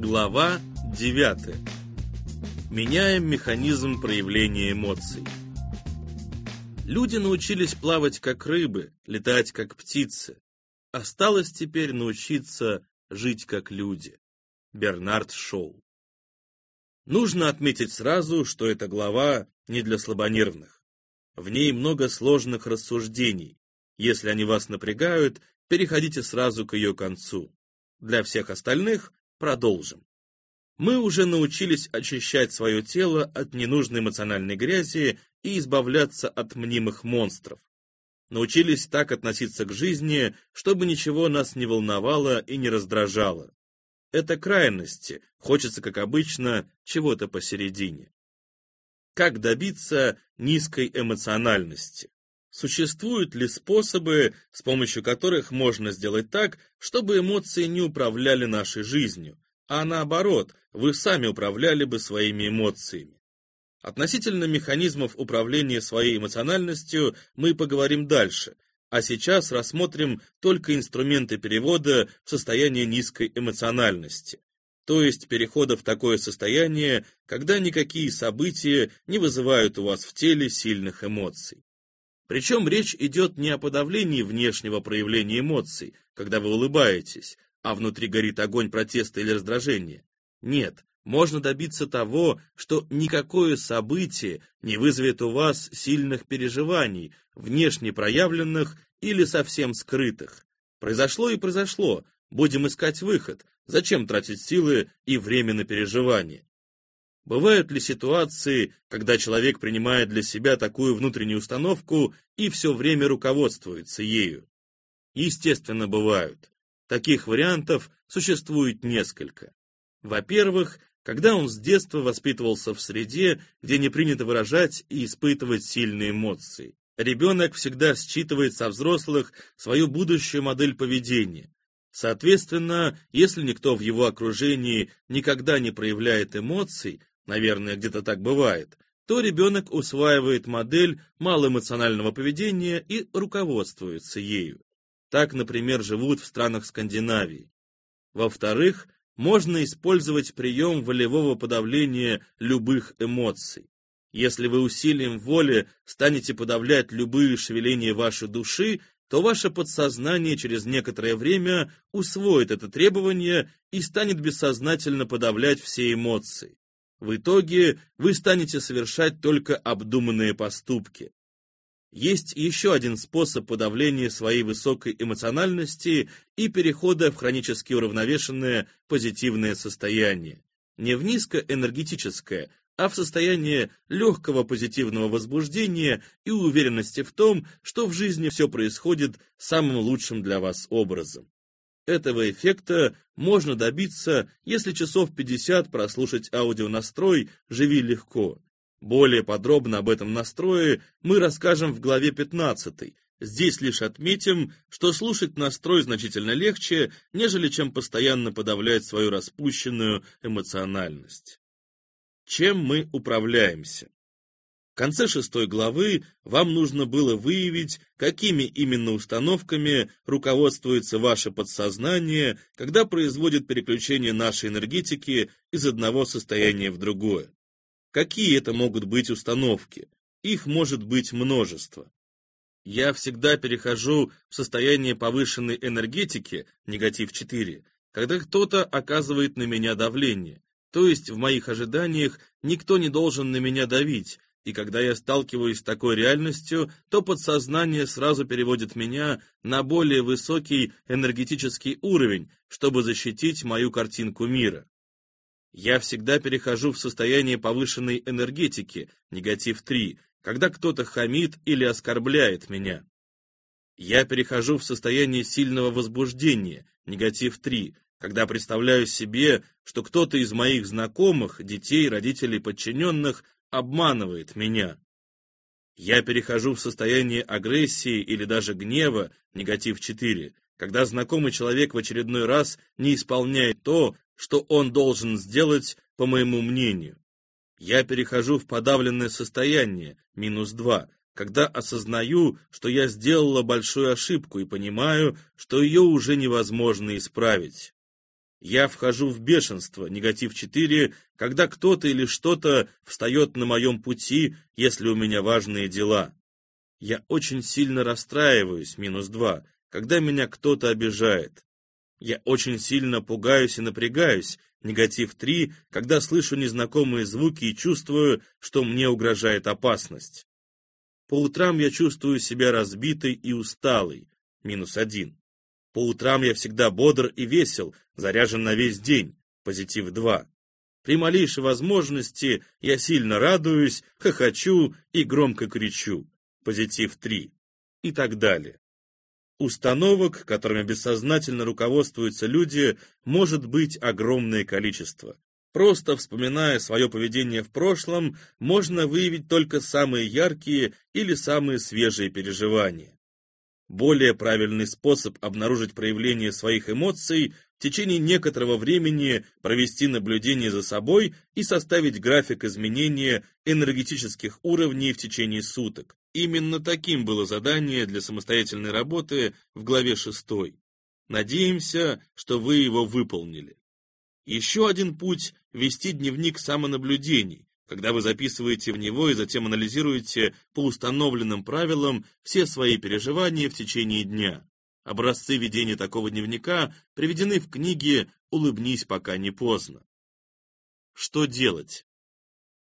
Глава 9. Меняем механизм проявления эмоций. Люди научились плавать как рыбы, летать как птицы. Осталось теперь научиться жить как люди. Бернард Шоу. Нужно отметить сразу, что эта глава не для слабонервных. В ней много сложных рассуждений. Если они вас напрягают, переходите сразу к ее концу. Для всех остальных продолжим. Мы уже научились очищать свое тело от ненужной эмоциональной грязи и избавляться от мнимых монстров. Научились так относиться к жизни, чтобы ничего нас не волновало и не раздражало. Это крайности, хочется, как обычно, чего-то посередине. Как добиться низкой эмоциональности? Существуют ли способы, с помощью которых можно сделать так, чтобы эмоции не управляли нашей жизнью, а наоборот, вы сами управляли бы своими эмоциями? Относительно механизмов управления своей эмоциональностью мы поговорим дальше, а сейчас рассмотрим только инструменты перевода в состояние низкой эмоциональности, то есть перехода в такое состояние, когда никакие события не вызывают у вас в теле сильных эмоций. Причем речь идет не о подавлении внешнего проявления эмоций, когда вы улыбаетесь, а внутри горит огонь протеста или раздражения. Нет, можно добиться того, что никакое событие не вызовет у вас сильных переживаний, внешне проявленных или совсем скрытых. Произошло и произошло, будем искать выход, зачем тратить силы и время на переживания. Бывают ли ситуации, когда человек принимает для себя такую внутреннюю установку и все время руководствуется ею? Естественно, бывают. Таких вариантов существует несколько. Во-первых, когда он с детства воспитывался в среде, где не принято выражать и испытывать сильные эмоции. Ребенок всегда считывает со взрослых свою будущую модель поведения. Соответственно, если никто в его окружении никогда не проявляет эмоций, наверное, где-то так бывает, то ребенок усваивает модель малоэмоционального поведения и руководствуется ею. Так, например, живут в странах Скандинавии. Во-вторых, можно использовать прием волевого подавления любых эмоций. Если вы усилием воли станете подавлять любые шевеления вашей души, то ваше подсознание через некоторое время усвоит это требование и станет бессознательно подавлять все эмоции. В итоге вы станете совершать только обдуманные поступки. Есть еще один способ подавления своей высокой эмоциональности и перехода в хронически уравновешенное позитивное состояние. Не в низкоэнергетическое, а в состояние легкого позитивного возбуждения и уверенности в том, что в жизни все происходит самым лучшим для вас образом. Этого эффекта можно добиться, если часов 50 прослушать аудионастрой «Живи легко». Более подробно об этом настрое мы расскажем в главе 15. Здесь лишь отметим, что слушать настрой значительно легче, нежели чем постоянно подавлять свою распущенную эмоциональность. Чем мы управляемся? Конце шестой главы вам нужно было выявить, какими именно установками руководствуется ваше подсознание, когда производит переключение нашей энергетики из одного состояния в другое. Какие это могут быть установки? Их может быть множество. Я всегда перехожу в состояние повышенной энергетики, негатив 4, когда кто-то оказывает на меня давление. То есть в моих ожиданиях никто не должен на меня давить, и когда я сталкиваюсь с такой реальностью, то подсознание сразу переводит меня на более высокий энергетический уровень, чтобы защитить мою картинку мира. Я всегда перехожу в состояние повышенной энергетики, негатив 3, когда кто-то хамит или оскорбляет меня. Я перехожу в состояние сильного возбуждения, негатив 3, когда представляю себе, что кто-то из моих знакомых, детей, родителей, подчиненных обманывает меня. Я перехожу в состояние агрессии или даже гнева, негатив 4, когда знакомый человек в очередной раз не исполняет то, что он должен сделать, по моему мнению. Я перехожу в подавленное состояние, минус 2, когда осознаю, что я сделала большую ошибку и понимаю, что ее уже невозможно исправить. Я вхожу в бешенство, негатив 4, когда кто-то или что-то встает на моем пути, если у меня важные дела. Я очень сильно расстраиваюсь, минус 2, когда меня кто-то обижает. Я очень сильно пугаюсь и напрягаюсь, негатив 3, когда слышу незнакомые звуки и чувствую, что мне угрожает опасность. По утрам я чувствую себя разбитой и усталой, минус 1. По утрам я всегда бодр и весел, заряжен на весь день, позитив 2. При малейшей возможности я сильно радуюсь, хохочу и громко кричу, позитив 3 и так далее. Установок, которыми бессознательно руководствуются люди, может быть огромное количество. Просто вспоминая свое поведение в прошлом, можно выявить только самые яркие или самые свежие переживания. Более правильный способ обнаружить проявление своих эмоций в течение некоторого времени провести наблюдение за собой и составить график изменения энергетических уровней в течение суток. Именно таким было задание для самостоятельной работы в главе 6. Надеемся, что вы его выполнили. Еще один путь – вести дневник самонаблюдений, когда вы записываете в него и затем анализируете по установленным правилам все свои переживания в течение дня. Образцы ведения такого дневника приведены в книге «Улыбнись, пока не поздно». Что делать?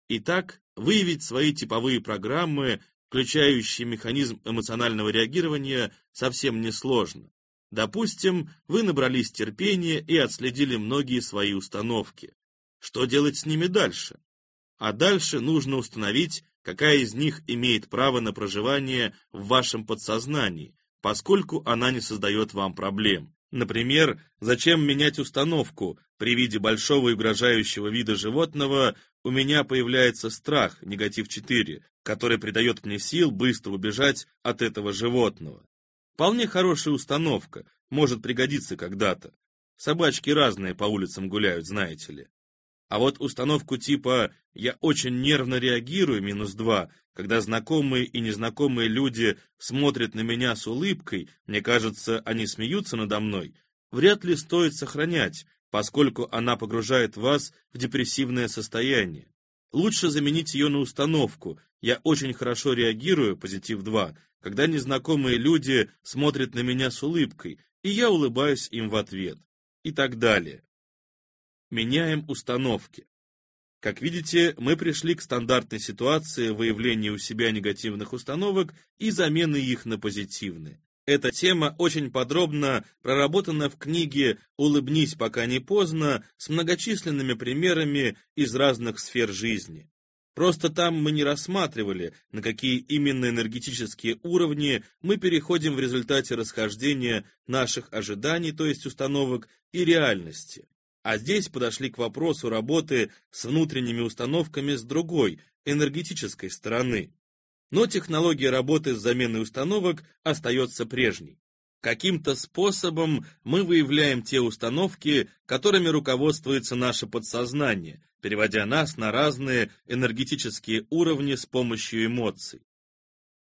Итак, выявить свои типовые программы включающий механизм эмоционального реагирования, совсем несложно. Допустим, вы набрались терпения и отследили многие свои установки. Что делать с ними дальше? А дальше нужно установить, какая из них имеет право на проживание в вашем подсознании, поскольку она не создает вам проблем. Например, зачем менять установку? При виде большого и угрожающего вида животного у меня появляется страх, негатив 4, который придает мне сил быстро убежать от этого животного. Вполне хорошая установка, может пригодиться когда-то. Собачки разные по улицам гуляют, знаете ли. А вот установку типа «я очень нервно реагирую» минус два, когда знакомые и незнакомые люди смотрят на меня с улыбкой, мне кажется, они смеются надо мной, вряд ли стоит сохранять, поскольку она погружает вас в депрессивное состояние. Лучше заменить ее на установку «Я очень хорошо реагирую, позитив 2», когда незнакомые люди смотрят на меня с улыбкой, и я улыбаюсь им в ответ. И так далее. Меняем установки. Как видите, мы пришли к стандартной ситуации выявления у себя негативных установок и замены их на позитивные. Эта тема очень подробно проработана в книге «Улыбнись, пока не поздно» с многочисленными примерами из разных сфер жизни. Просто там мы не рассматривали, на какие именно энергетические уровни мы переходим в результате расхождения наших ожиданий, то есть установок, и реальности. А здесь подошли к вопросу работы с внутренними установками с другой, энергетической стороны но технология работы с заменой установок остается прежней. Каким-то способом мы выявляем те установки, которыми руководствуется наше подсознание, переводя нас на разные энергетические уровни с помощью эмоций.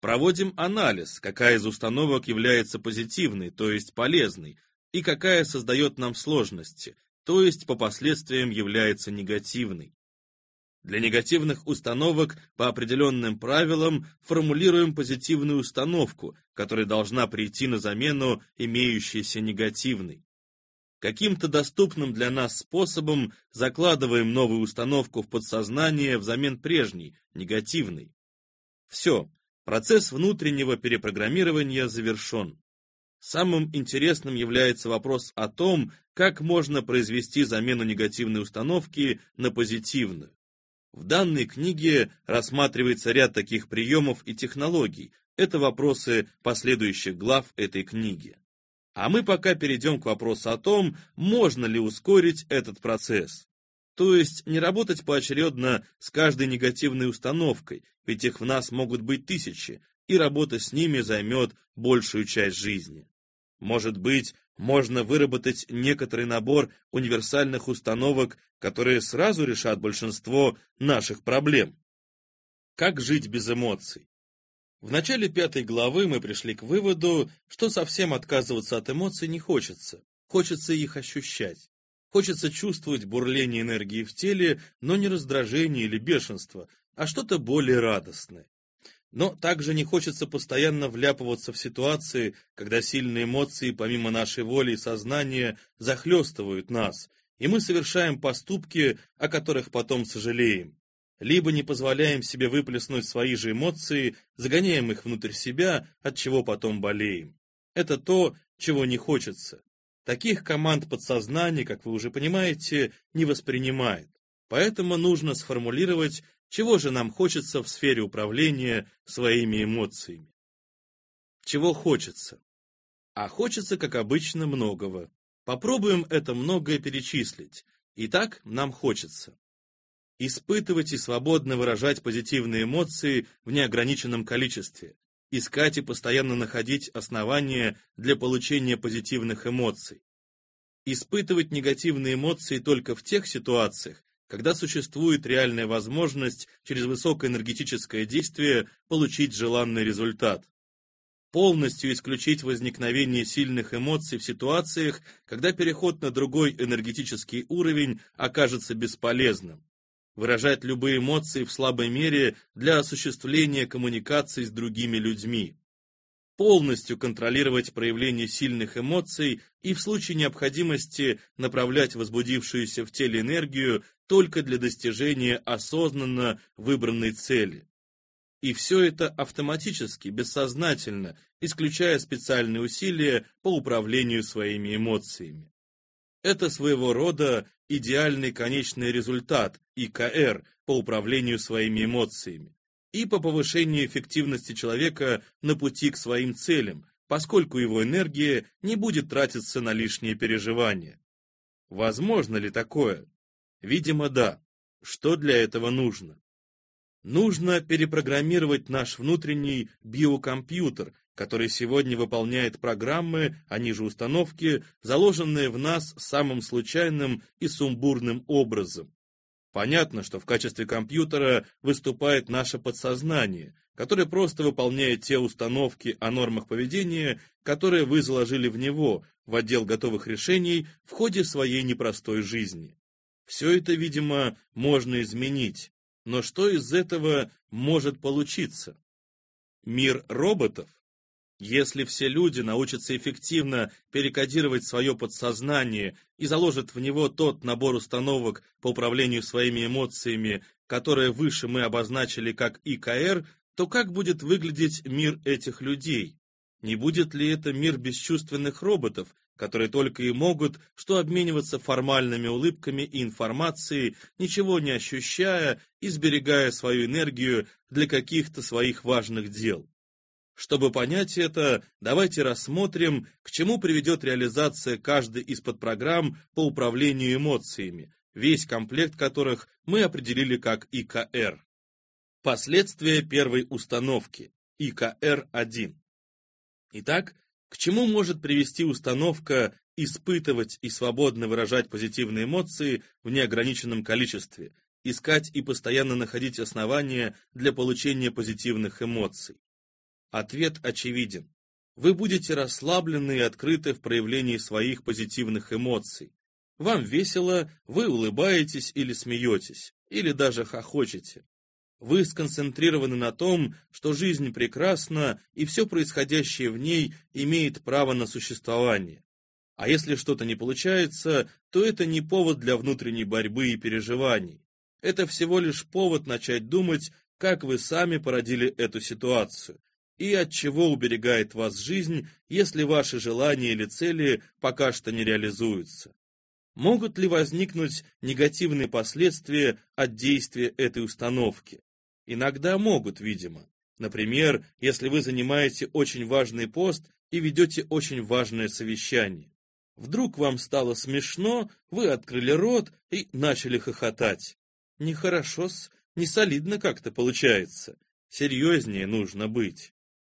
Проводим анализ, какая из установок является позитивной, то есть полезной, и какая создает нам сложности, то есть по последствиям является негативной. Для негативных установок по определенным правилам формулируем позитивную установку, которая должна прийти на замену имеющейся негативной. Каким-то доступным для нас способом закладываем новую установку в подсознание взамен прежней, негативной. Все, процесс внутреннего перепрограммирования завершен. Самым интересным является вопрос о том, как можно произвести замену негативной установки на позитивную. В данной книге рассматривается ряд таких приемов и технологий. Это вопросы последующих глав этой книги. А мы пока перейдем к вопросу о том, можно ли ускорить этот процесс. То есть не работать поочередно с каждой негативной установкой, ведь их в нас могут быть тысячи, и работа с ними займет большую часть жизни. Может быть, можно выработать некоторый набор универсальных установок, которые сразу решат большинство наших проблем. Как жить без эмоций? В начале пятой главы мы пришли к выводу, что совсем отказываться от эмоций не хочется, хочется их ощущать. Хочется чувствовать бурление энергии в теле, но не раздражение или бешенство, а что-то более радостное. Но также не хочется постоянно вляпываться в ситуации, когда сильные эмоции, помимо нашей воли и сознания, захлестывают нас, и мы совершаем поступки, о которых потом сожалеем. Либо не позволяем себе выплеснуть свои же эмоции, загоняем их внутрь себя, от чего потом болеем. Это то, чего не хочется. Таких команд подсознания, как вы уже понимаете, не воспринимает. Поэтому нужно сформулировать, чего же нам хочется в сфере управления своими эмоциями. Чего хочется? А хочется, как обычно, многого. Попробуем это многое перечислить. Итак, нам хочется испытывать и свободно выражать позитивные эмоции в неограниченном количестве, искать и постоянно находить основания для получения позитивных эмоций, испытывать негативные эмоции только в тех ситуациях, когда существует реальная возможность через высокоэнергетическое действие получить желанный результат. Полностью исключить возникновение сильных эмоций в ситуациях, когда переход на другой энергетический уровень окажется бесполезным выражать любые эмоции в слабой мере для осуществления коммуникации с другими людьми, полностью контролировать проявление сильных эмоций и в случае необходимости направлять возбудившуюся в теле энергию только для достижения осознанно выбранной цели. И все это автоматически, бессознательно, исключая специальные усилия по управлению своими эмоциями. Это своего рода идеальный конечный результат, ИКР, по управлению своими эмоциями и по повышению эффективности человека на пути к своим целям, поскольку его энергия не будет тратиться на лишние переживания. Возможно ли такое? Видимо, да. Что для этого нужно? Нужно перепрограммировать наш внутренний биокомпьютер, который сегодня выполняет программы, они же установки, заложенные в нас самым случайным и сумбурным образом. Понятно, что в качестве компьютера выступает наше подсознание, которое просто выполняет те установки о нормах поведения, которые вы заложили в него, в отдел готовых решений, в ходе своей непростой жизни. Все это, видимо, можно изменить. Но что из этого может получиться? Мир роботов? Если все люди научатся эффективно перекодировать свое подсознание и заложат в него тот набор установок по управлению своими эмоциями, которые выше мы обозначили как ИКР, то как будет выглядеть мир этих людей? Не будет ли это мир бесчувственных роботов, которые только и могут что обмениваться формальными улыбками и информацией, ничего не ощущая и сберегая свою энергию для каких-то своих важных дел? Чтобы понять это, давайте рассмотрим, к чему приведет реализация каждой из подпрограмм по управлению эмоциями, весь комплект которых мы определили как ИКР. Последствия первой установки ИКР-1. Итак, к чему может привести установка испытывать и свободно выражать позитивные эмоции в неограниченном количестве, искать и постоянно находить основания для получения позитивных эмоций? Ответ очевиден. Вы будете расслаблены и открыты в проявлении своих позитивных эмоций. Вам весело, вы улыбаетесь или смеетесь, или даже хохочете. Вы сконцентрированы на том, что жизнь прекрасна, и все происходящее в ней имеет право на существование. А если что-то не получается, то это не повод для внутренней борьбы и переживаний. Это всего лишь повод начать думать, как вы сами породили эту ситуацию, и от чего уберегает вас жизнь, если ваши желания или цели пока что не реализуются. Могут ли возникнуть негативные последствия от действия этой установки? Иногда могут, видимо. Например, если вы занимаете очень важный пост и ведете очень важное совещание. Вдруг вам стало смешно, вы открыли рот и начали хохотать. Нехорошо-с, не солидно как-то получается. Серьезнее нужно быть.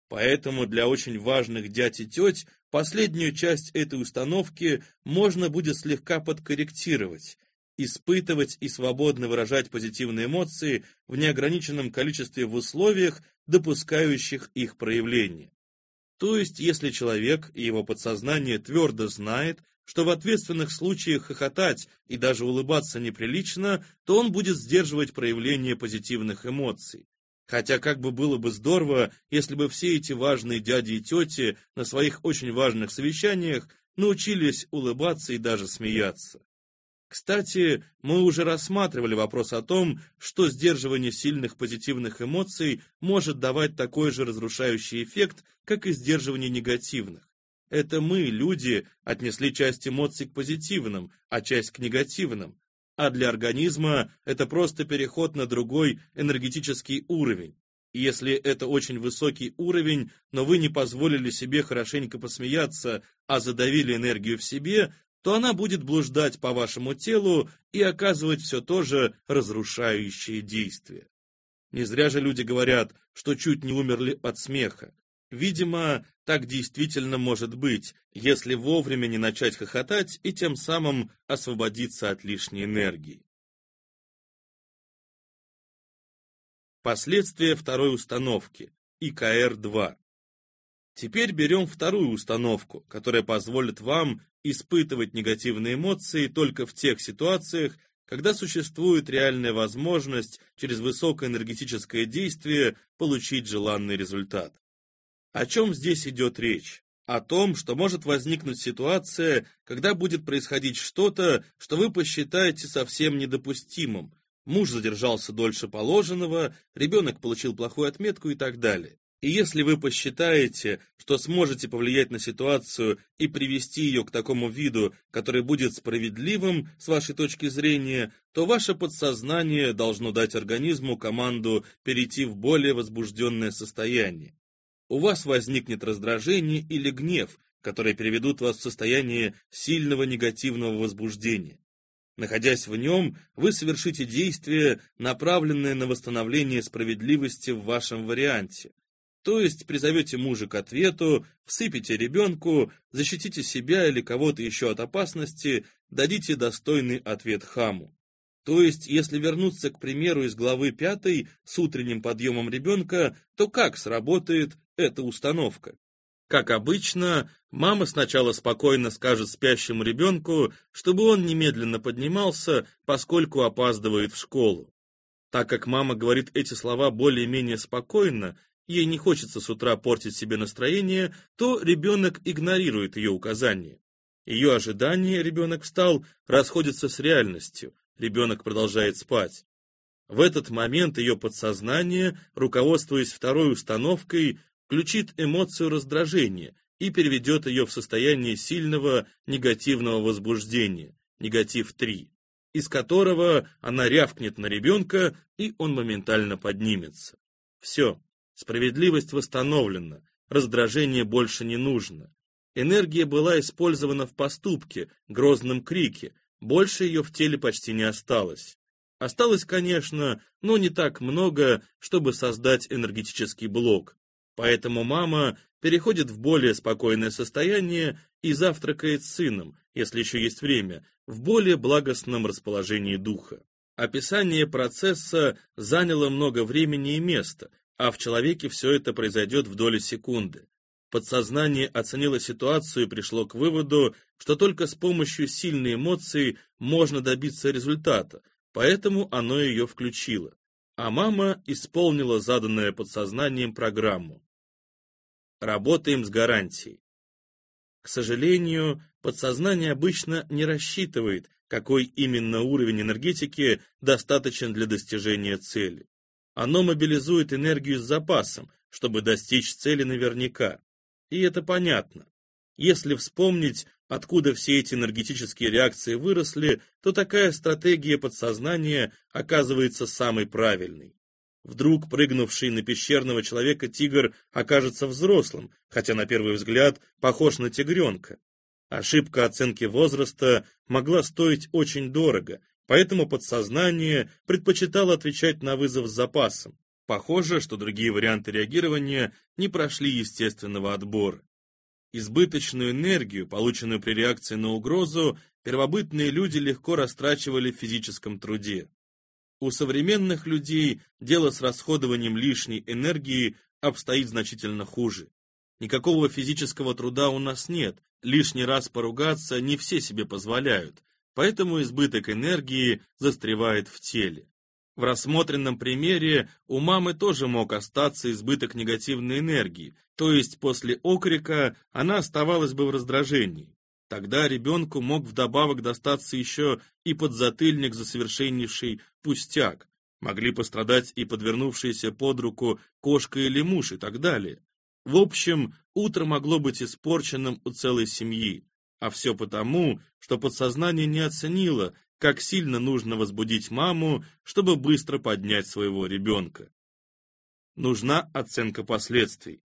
Поэтому для очень важных дядь и теть последнюю часть этой установки можно будет слегка подкорректировать, испытывать и свободно выражать позитивные эмоции в неограниченном количестве в условиях, допускающих их проявление. То есть, если человек и его подсознание твердо знает, что в ответственных случаях хохотать и даже улыбаться неприлично, то он будет сдерживать проявление позитивных эмоций. Хотя как бы было бы здорово, если бы все эти важные дяди и тети на своих очень важных совещаниях научились улыбаться и даже смеяться. Кстати, мы уже рассматривали вопрос о том, что сдерживание сильных позитивных эмоций может давать такой же разрушающий эффект, как и сдерживание негативных. Это мы, люди, отнесли часть эмоций к позитивным, а часть к негативным. А для организма это просто переход на другой энергетический уровень. И если это очень высокий уровень, но вы не позволили себе хорошенько посмеяться, а задавили энергию в себе, то она будет блуждать по вашему телу и оказывать все то же разрушающее действие. Не зря же люди говорят, что чуть не умерли от смеха. Видимо, так действительно может быть, если вовремя не начать хохотать и тем самым освободиться от лишней энергии. Последствия второй установки, ИКР-2. Теперь берем вторую установку, которая позволит вам испытывать негативные эмоции только в тех ситуациях, когда существует реальная возможность через высокоэнергетическое действие получить желанный результат. О чем здесь идет речь? О том, что может возникнуть ситуация, когда будет происходить что-то, что вы посчитаете совсем недопустимым. Муж задержался дольше положенного, ребенок получил плохую отметку и так далее. И если вы посчитаете, что сможете повлиять на ситуацию и привести ее к такому виду, который будет справедливым с вашей точки зрения, то ваше подсознание должно дать организму команду перейти в более возбужденное состояние. У вас возникнет раздражение или гнев, которые переведут вас в состояние сильного негативного возбуждения. Находясь в нем, вы совершите действие, направленное на восстановление справедливости в вашем варианте. То есть призовете мужа к ответу, всыпите ребенку, защитите себя или кого-то еще от опасности, дадите достойный ответ хаму. То есть, если вернуться к примеру из главы 5 с утренним подъемом ребенка, то как сработает эта установка? Как обычно, мама сначала спокойно скажет спящему ребенку, чтобы он немедленно поднимался, поскольку опаздывает в школу. Так как мама говорит эти слова более-менее спокойно, ей не хочется с утра портить себе настроение, то ребенок игнорирует ее указания. Ее ожидания ребенок встал расходятся с реальностью, ребенок продолжает спать. В этот момент ее подсознание, руководствуясь второй установкой, включит эмоцию раздражения и переведет ее в состояние сильного негативного возбуждения, негатив 3, из которого она рявкнет на ребенка, и он моментально поднимется. Все, Справедливость восстановлена, раздражение больше не нужно. Энергия была использована в поступке, грозном крике, больше ее в теле почти не осталось. Осталось, конечно, но не так много, чтобы создать энергетический блок. Поэтому мама переходит в более спокойное состояние и завтракает с сыном, если еще есть время, в более благостном расположении духа. Описание процесса заняло много времени и места, а в человеке все это произойдет в доли секунды. Подсознание оценило ситуацию и пришло к выводу, что только с помощью сильной эмоции можно добиться результата, поэтому оно ее включило. А мама исполнила заданное подсознанием программу. Работаем с гарантией. К сожалению, подсознание обычно не рассчитывает, какой именно уровень энергетики достаточен для достижения цели. Оно мобилизует энергию с запасом, чтобы достичь цели наверняка. И это понятно. Если вспомнить, откуда все эти энергетические реакции выросли, то такая стратегия подсознания оказывается самой правильной. Вдруг прыгнувший на пещерного человека тигр окажется взрослым, хотя на первый взгляд похож на тигренка. Ошибка оценки возраста могла стоить очень дорого, Поэтому подсознание предпочитало отвечать на вызов с запасом. Похоже, что другие варианты реагирования не прошли естественного отбора. Избыточную энергию, полученную при реакции на угрозу, первобытные люди легко растрачивали в физическом труде. У современных людей дело с расходованием лишней энергии обстоит значительно хуже. Никакого физического труда у нас нет, лишний раз поругаться не все себе позволяют, поэтому избыток энергии застревает в теле. В рассмотренном примере у мамы тоже мог остаться избыток негативной энергии, то есть после окрика она оставалась бы в раздражении. Тогда ребенку мог вдобавок достаться еще и подзатыльник за совершеннейший пустяк. Могли пострадать и подвернувшиеся под руку кошка или муж и так далее. В общем, утро могло быть испорченным у целой семьи. А все потому, что подсознание не оценило, как сильно нужно возбудить маму, чтобы быстро поднять своего ребенка. Нужна оценка последствий.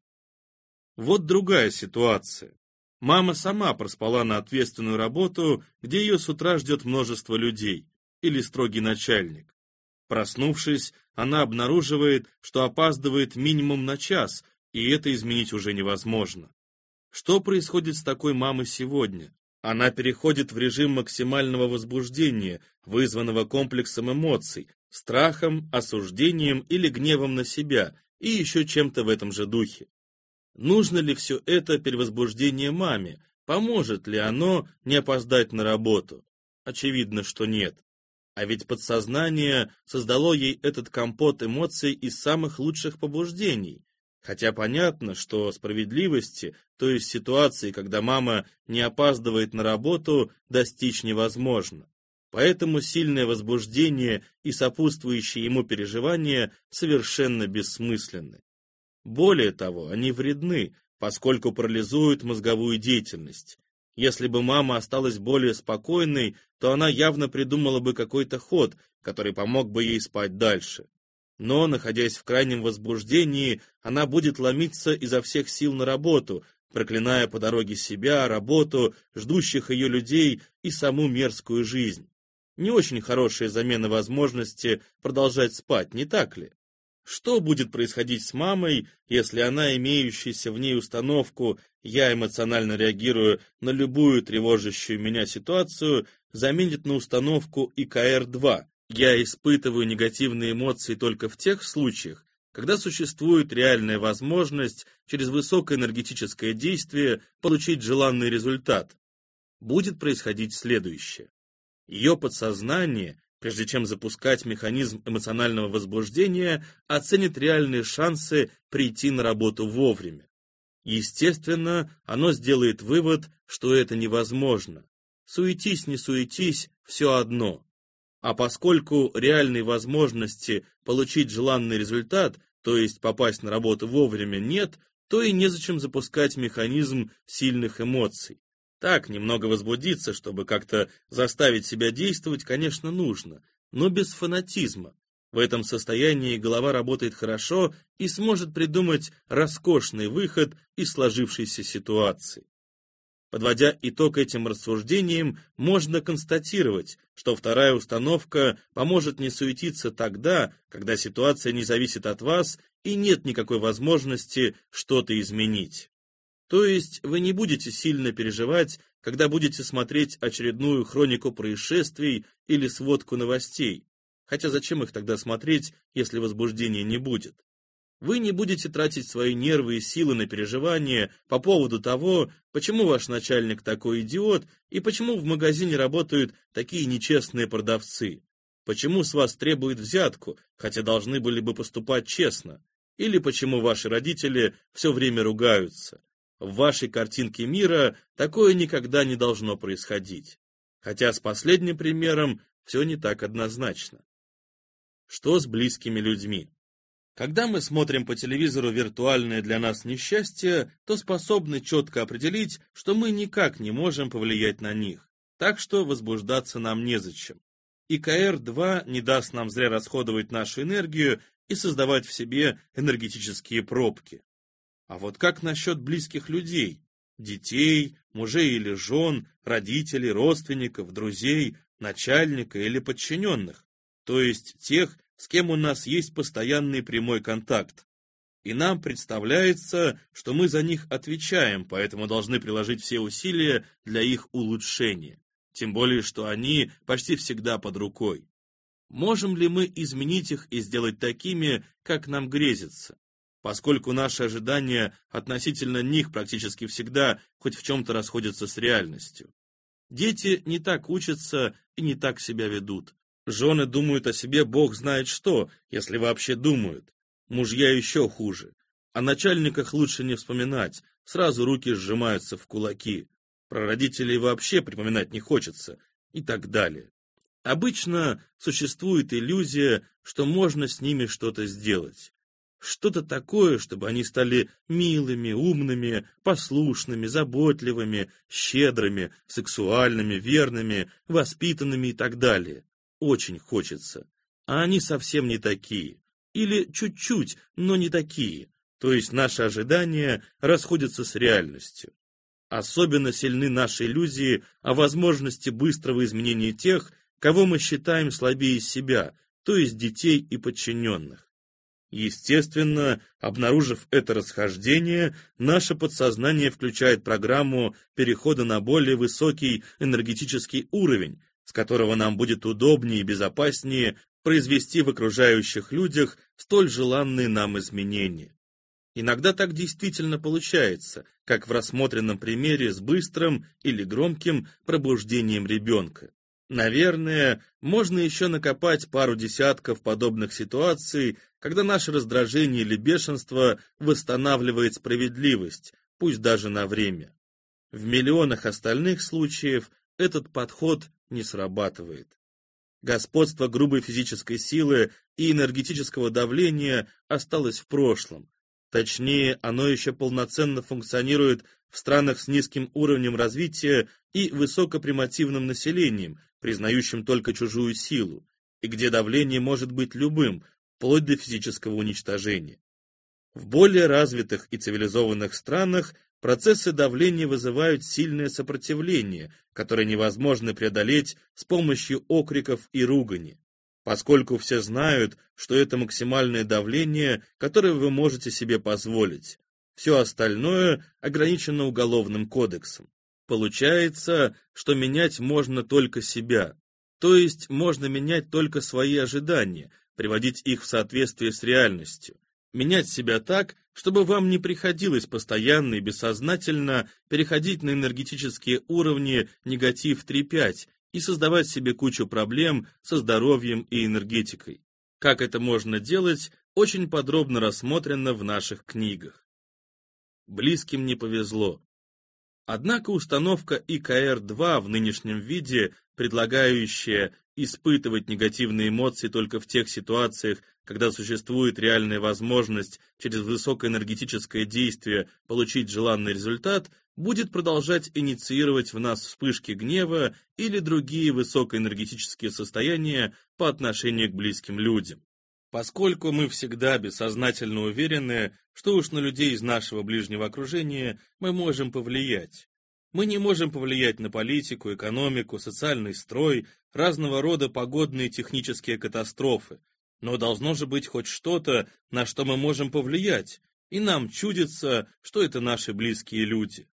Вот другая ситуация. Мама сама проспала на ответственную работу, где ее с утра ждет множество людей, или строгий начальник. Проснувшись, она обнаруживает, что опаздывает минимум на час, и это изменить уже невозможно. Что происходит с такой мамой сегодня? Она переходит в режим максимального возбуждения, вызванного комплексом эмоций, страхом, осуждением или гневом на себя, и еще чем-то в этом же духе. Нужно ли все это перевозбуждение маме? Поможет ли оно не опоздать на работу? Очевидно, что нет. А ведь подсознание создало ей этот компот эмоций из самых лучших побуждений. Хотя понятно, что справедливости, то есть ситуации, когда мама не опаздывает на работу, достичь невозможно. Поэтому сильное возбуждение и сопутствующие ему переживания совершенно бессмысленны. Более того, они вредны, поскольку парализуют мозговую деятельность. Если бы мама осталась более спокойной, то она явно придумала бы какой-то ход, который помог бы ей спать дальше но, находясь в крайнем возбуждении, она будет ломиться изо всех сил на работу, проклиная по дороге себя, работу, ждущих ее людей и саму мерзкую жизнь. Не очень хорошая замена возможности продолжать спать, не так ли? Что будет происходить с мамой, если она, имеющаяся в ней установку «я эмоционально реагирую на любую тревожащую меня ситуацию», заменит на установку ИКР-2, я испытываю негативные эмоции только в тех случаях, когда существует реальная возможность через высокоэнергетическое действие получить желанный результат. Будет происходить следующее. Ее подсознание, прежде чем запускать механизм эмоционального возбуждения, оценит реальные шансы прийти на работу вовремя. Естественно, оно сделает вывод, что это невозможно. Суетись, не суетись, все одно. А поскольку реальной возможности получить желанный результат, то есть попасть на работу вовремя, нет, то и незачем запускать механизм сильных эмоций. Так, немного возбудиться, чтобы как-то заставить себя действовать, конечно, нужно, но без фанатизма. В этом состоянии голова работает хорошо и сможет придумать роскошный выход из сложившейся ситуации. Подводя итог этим рассуждениям, можно констатировать, что вторая установка поможет не суетиться тогда, когда ситуация не зависит от вас и нет никакой возможности что-то изменить. То есть вы не будете сильно переживать, когда будете смотреть очередную хронику происшествий или сводку новостей. Хотя зачем их тогда смотреть, если возбуждения не будет? Вы не будете тратить свои нервы и силы на переживания по поводу того, почему ваш начальник такой идиот и почему в магазине работают такие нечестные продавцы. Почему с вас требуют взятку, хотя должны были бы поступать честно? Или почему ваши родители все время ругаются? В вашей картинке мира такое никогда не должно происходить. Хотя с последним примером все не так однозначно. Что с близкими людьми? Когда мы смотрим по телевизору виртуальное для нас несчастье, то способны четко определить, что мы никак не можем повлиять на них, так что возбуждаться нам незачем. ИКР-2 не даст нам зря расходовать нашу энергию и создавать в себе энергетические пробки. А вот как насчет близких людей? Детей, мужей или жен, родителей, родственников, друзей, начальника или подчиненных? То есть тех, с кем у нас есть постоянный прямой контакт. И нам представляется, что мы за них отвечаем, поэтому должны приложить все усилия для их улучшения. Тем более, что они почти всегда под рукой. Можем ли мы изменить их и сделать такими, как нам грезится? поскольку наши ожидания относительно них практически всегда хоть в чем-то расходятся с реальностью. Дети не так учатся и не так себя ведут. Жены думают о себе бог знает что, если вообще думают. Мужья еще хуже. О начальниках лучше не вспоминать, сразу руки сжимаются в кулаки. Про родителей вообще припоминать не хочется и так далее. Обычно существует иллюзия, что можно с ними что-то сделать. Что-то такое, чтобы они стали милыми, умными, послушными, заботливыми, щедрыми, сексуальными, верными, воспитанными и так далее. Очень хочется. А они совсем не такие. Или чуть-чуть, но не такие. То есть наши ожидания расходятся с реальностью. Особенно сильны наши иллюзии о возможности быстрого изменения тех, кого мы считаем слабее себя, то есть детей и подчиненных. Естественно, обнаружив это расхождение, наше подсознание включает программу перехода на более высокий энергетический уровень, с которого нам будет удобнее и безопаснее произвести в окружающих людях столь желанные нам изменения. Иногда так действительно получается, как в рассмотренном примере с быстрым или громким пробуждением ребенка. Наверное, можно еще накопать пару десятков подобных ситуаций, когда наше раздражение или бешенство восстанавливает справедливость, пусть даже на время. В миллионах остальных случаев этот подход не срабатывает. Господство грубой физической силы и энергетического давления осталось в прошлом. Точнее, оно еще полноценно функционирует в странах с низким уровнем развития и высокопримативным населением, признающим только чужую силу, и где давление может быть любым, вплоть до физического уничтожения. В более развитых и цивилизованных странах процессы давления вызывают сильное сопротивление, которое невозможно преодолеть с помощью окриков и ругани, поскольку все знают, что это максимальное давление, которое вы можете себе позволить. Все остальное ограничено уголовным кодексом. Получается, что менять можно только себя, то есть можно менять только свои ожидания, приводить их в соответствие с реальностью, менять себя так, чтобы вам не приходилось постоянно и бессознательно переходить на энергетические уровни негатив 3-5 и создавать себе кучу проблем со здоровьем и энергетикой. Как это можно делать, очень подробно рассмотрено в наших книгах. Близким не повезло. Однако установка ИКР-2 в нынешнем виде, предлагающая испытывать негативные эмоции только в тех ситуациях, когда существует реальная возможность через высокоэнергетическое действие получить желанный результат, будет продолжать инициировать в нас вспышки гнева или другие высокоэнергетические состояния по отношению к близким людям. Поскольку мы всегда бессознательно уверены, что уж на людей из нашего ближнего окружения мы можем повлиять. Мы не можем повлиять на политику, экономику, социальный строй, разного рода погодные технические катастрофы. Но должно же быть хоть что-то, на что мы можем повлиять, и нам чудится, что это наши близкие люди.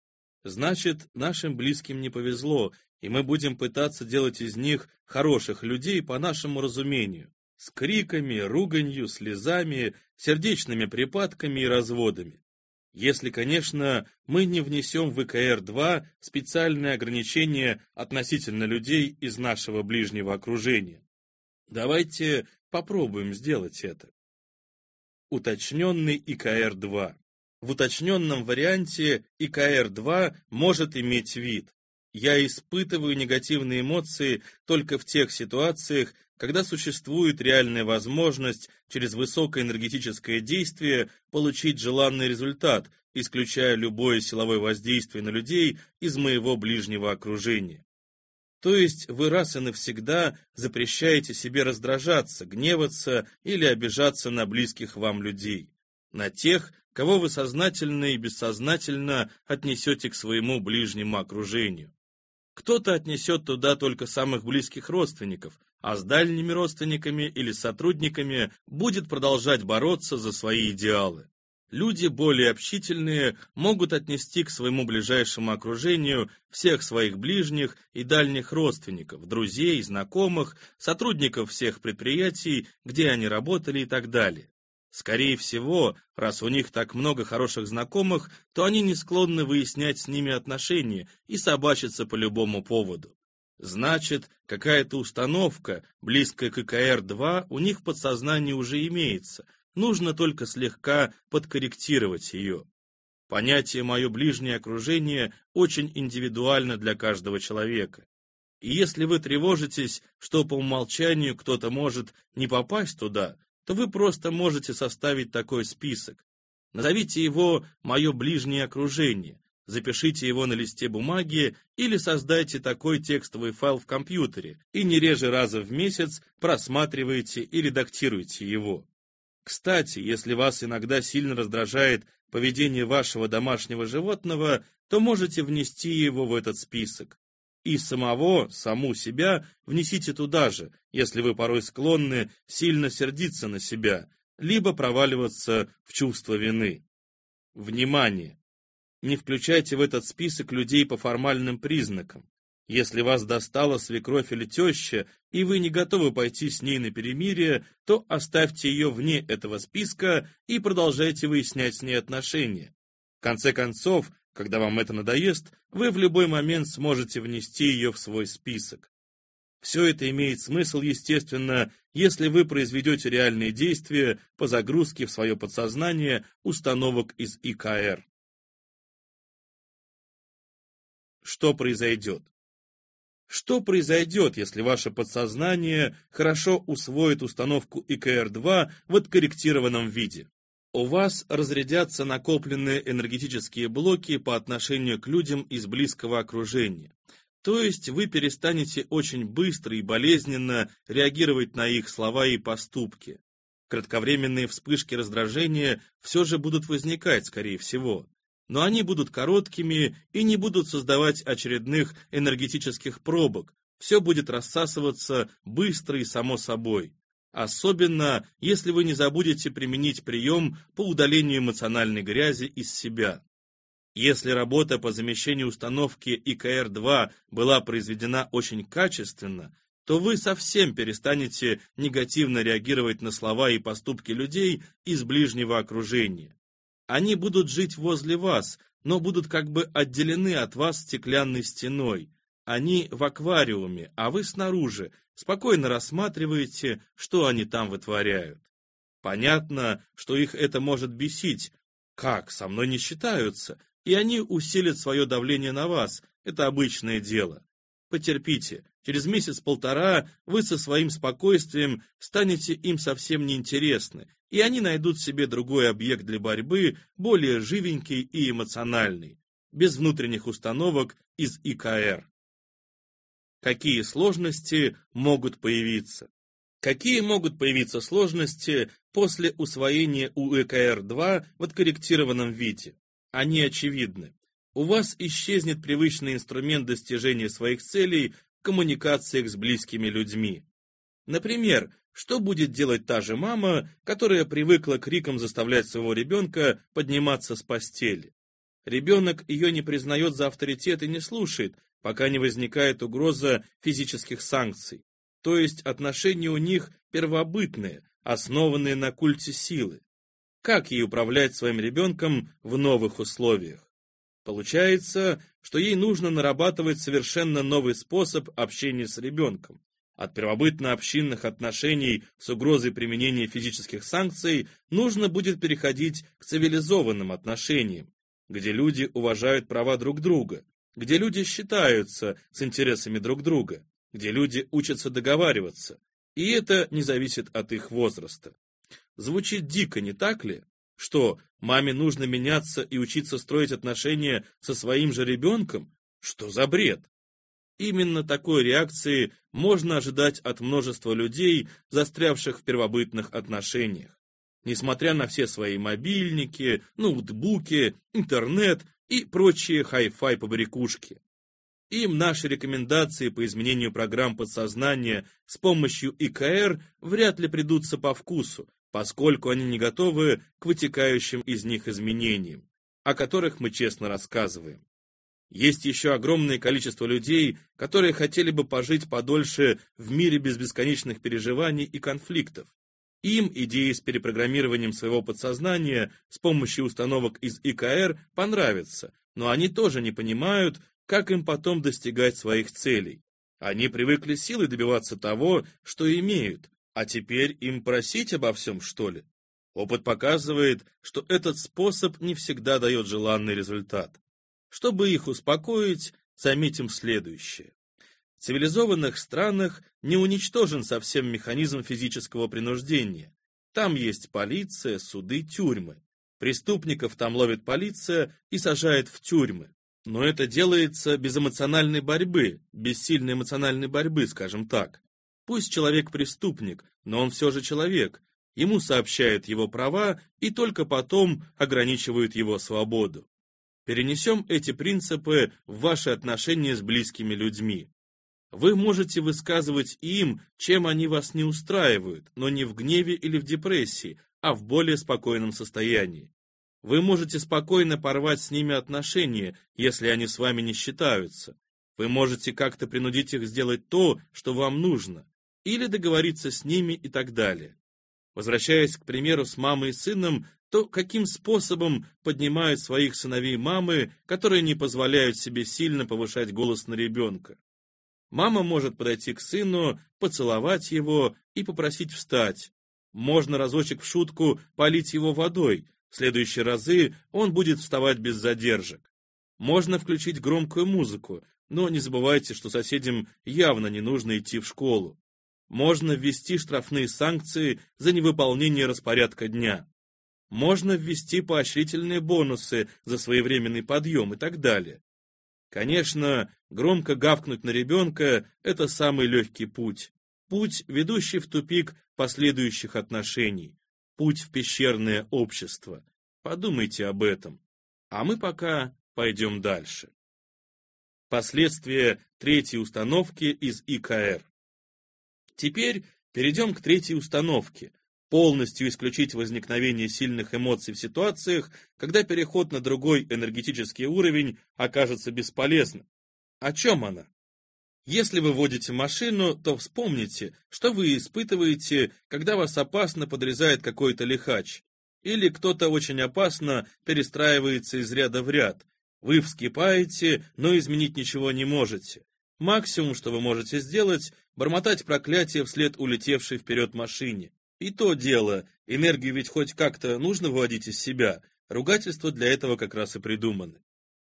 Значит, нашим близким не повезло, и мы будем пытаться делать из них хороших людей по нашему разумению с криками, руганью, слезами, сердечными припадками и разводами. Если, конечно, мы не внесем в ИКР-2 специальные ограничения относительно людей из нашего ближнего окружения. Давайте попробуем сделать это. Уточненный ИКР-2. В уточненном варианте ИКР-2 может иметь вид. Я испытываю негативные эмоции только в тех ситуациях, когда существует реальная возможность через высокоэнергетическое действие получить желанный результат, исключая любое силовое воздействие на людей из моего ближнего окружения. То есть вы раз и навсегда запрещаете себе раздражаться, гневаться или обижаться на близких вам людей, на тех, кого вы сознательно и бессознательно отнесете к своему ближнему окружению. Кто-то отнесет туда только самых близких родственников, а с дальними родственниками или сотрудниками будет продолжать бороться за свои идеалы. Люди более общительные могут отнести к своему ближайшему окружению всех своих ближних и дальних родственников, друзей, знакомых, сотрудников всех предприятий, где они работали и так далее. Скорее всего, раз у них так много хороших знакомых, то они не склонны выяснять с ними отношения и собачиться по любому поводу. Значит, какая-то установка, близкая к ИКР-2, у них в подсознании уже имеется, нужно только слегка подкорректировать ее. Понятие «мое ближнее окружение» очень индивидуально для каждого человека. И если вы тревожитесь, что по умолчанию кто-то может не попасть туда, то вы просто можете составить такой список. Назовите его «Мое ближнее окружение», запишите его на листе бумаги или создайте такой текстовый файл в компьютере и не реже раза в месяц просматривайте и редактируйте его. Кстати, если вас иногда сильно раздражает поведение вашего домашнего животного, то можете внести его в этот список и самого, саму себя внесите туда же, если вы порой склонны сильно сердиться на себя, либо проваливаться в чувство вины. Внимание! Не включайте в этот список людей по формальным признакам. Если вас достала свекровь или теща, и вы не готовы пойти с ней на перемирие, то оставьте ее вне этого списка и продолжайте выяснять с ней отношения. В конце концов, когда вам это надоест, вы в любой момент сможете внести ее в свой список. Все это имеет смысл, естественно, если вы произведете реальные действия по загрузке в свое подсознание установок из ИКР. Что произойдет? Что произойдет, если ваше подсознание хорошо усвоит установку ИКР-2 в откорректированном виде? у вас разрядятся накопленные энергетические блоки по отношению к людям из близкого окружения. То есть вы перестанете очень быстро и болезненно реагировать на их слова и поступки. Кратковременные вспышки раздражения все же будут возникать, скорее всего. Но они будут короткими и не будут создавать очередных энергетических пробок. Все будет рассасываться быстро и само собой особенно если вы не забудете применить прием по удалению эмоциональной грязи из себя. Если работа по замещению установки ИКР-2 была произведена очень качественно, то вы совсем перестанете негативно реагировать на слова и поступки людей из ближнего окружения. Они будут жить возле вас, но будут как бы отделены от вас стеклянной стеной. Они в аквариуме, а вы снаружи, спокойно рассматриваете, что они там вытворяют. Понятно, что их это может бесить. Как, со мной не считаются? И они усилят свое давление на вас. Это обычное дело. Потерпите. Через месяц-полтора вы со своим спокойствием станете им совсем неинтересны, и они найдут себе другой объект для борьбы, более живенький и эмоциональный, без внутренних установок из ИКР какие сложности могут появиться. Какие могут появиться сложности после усвоения УЭКР-2 в откорректированном виде? Они очевидны. У вас исчезнет привычный инструмент достижения своих целей коммуникациях с близкими людьми. Например, что будет делать та же мама, которая привыкла криком заставлять своего ребенка подниматься с постели? Ребенок ее не признает за авторитет и не слушает, пока не возникает угроза физических санкций. То есть отношения у них первобытные, основанные на культе силы. Как ей управлять своим ребенком в новых условиях? Получается, что ей нужно нарабатывать совершенно новый способ общения с ребенком. От первобытно-общинных отношений с угрозой применения физических санкций нужно будет переходить к цивилизованным отношениям, где люди уважают права друг друга, где люди считаются с интересами друг друга, где люди учатся договариваться, и это не зависит от их возраста. Звучит дико, не так ли? Что, маме нужно меняться и учиться строить отношения со своим же ребенком? Что за бред? Именно такой реакции можно ожидать от множества людей, застрявших в первобытных отношениях. Несмотря на все свои мобильники, ноутбуки, интернет и прочие хай-фай побрякушки. Им наши рекомендации по изменению программ подсознания с помощью ИКР вряд ли придутся по вкусу, поскольку они не готовы к вытекающим из них изменениям, о которых мы честно рассказываем. Есть еще огромное количество людей, которые хотели бы пожить подольше в мире без бесконечных переживаний и конфликтов. Им идеи с перепрограммированием своего подсознания с помощью установок из ИКР понравятся, но они тоже не понимают, как им потом достигать своих целей. Они привыкли силой добиваться того, что имеют, а теперь им просить обо всем, что ли? Опыт показывает, что этот способ не всегда дает желанный результат. Чтобы их успокоить, заметим следующее. В цивилизованных странах не уничтожен совсем механизм физического принуждения. Там есть полиция, суды, тюрьмы. Преступников там ловит полиция и сажает в тюрьмы. Но это делается без эмоциональной борьбы, без сильной эмоциональной борьбы, скажем так. Пусть человек преступник, но он все же человек. Ему сообщают его права и только потом ограничивают его свободу. Перенесем эти принципы в ваши отношения с близкими людьми. Вы можете высказывать им, чем они вас не устраивают, но не в гневе или в депрессии, а в более спокойном состоянии. Вы можете спокойно порвать с ними отношения, если они с вами не считаются. Вы можете как-то принудить их сделать то, что вам нужно, или договориться с ними и так далее. Возвращаясь к примеру с мамой и сыном, то каким способом поднимают своих сыновей мамы, которые не позволяют себе сильно повышать голос на ребенка? Мама может подойти к сыну, поцеловать его и попросить встать. Можно разочек в шутку полить его водой, в следующие разы он будет вставать без задержек. Можно включить громкую музыку, но не забывайте, что соседям явно не нужно идти в школу. Можно ввести штрафные санкции за невыполнение распорядка дня. Можно ввести поощрительные бонусы за своевременный подъем и так далее. Конечно, громко гавкнуть на ребенка – это самый легкий путь. Путь, ведущий в тупик последующих отношений. Путь в пещерное общество. Подумайте об этом. А мы пока пойдем дальше. Последствия третьей установки из ИКР. Теперь перейдем к третьей установке. Полностью исключить возникновение сильных эмоций в ситуациях, когда переход на другой энергетический уровень окажется бесполезным. О чем она? Если вы водите машину, то вспомните, что вы испытываете, когда вас опасно подрезает какой-то лихач. Или кто-то очень опасно перестраивается из ряда в ряд. Вы вскипаете, но изменить ничего не можете. Максимум, что вы можете сделать, бормотать проклятие вслед улетевшей вперед машине. И то дело, энергию ведь хоть как-то нужно выводить из себя, ругательства для этого как раз и придуманы.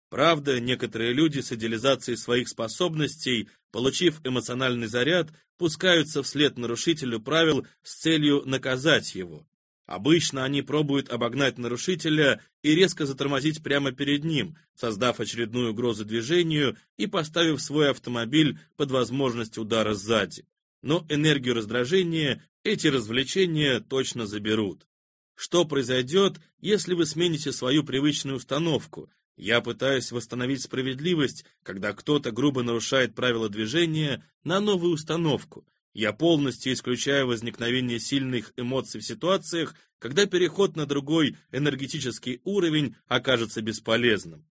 Правда, некоторые люди с идеализацией своих способностей, получив эмоциональный заряд, пускаются вслед нарушителю правил с целью наказать его. Обычно они пробуют обогнать нарушителя и резко затормозить прямо перед ним, создав очередную угрозу движению и поставив свой автомобиль под возможность удара сзади. Но энергию раздражения эти развлечения точно заберут. Что произойдет, если вы смените свою привычную установку? Я пытаюсь восстановить справедливость, когда кто-то грубо нарушает правила движения, на новую установку, я полностью исключаю возникновение сильных эмоций в ситуациях, когда переход на другой энергетический уровень окажется бесполезным.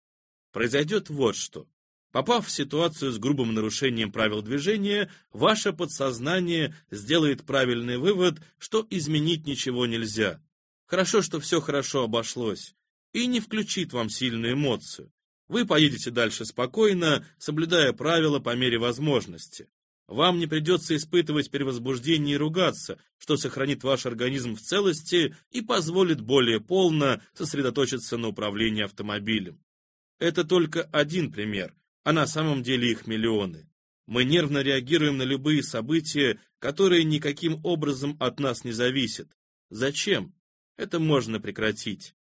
Произойдет вот что. Попав в ситуацию с грубым нарушением правил движения, ваше подсознание сделает правильный вывод, что изменить ничего нельзя. Хорошо, что все хорошо обошлось. И не включит вам сильную эмоцию. Вы поедете дальше спокойно, соблюдая правила по мере возможности. Вам не придется испытывать перевозбуждение и ругаться, что сохранит ваш организм в целости и позволит более полно сосредоточиться на управлении автомобилем. Это только один пример, а на самом деле их миллионы. Мы нервно реагируем на любые события, которые никаким образом от нас не зависят. Зачем? Это можно прекратить.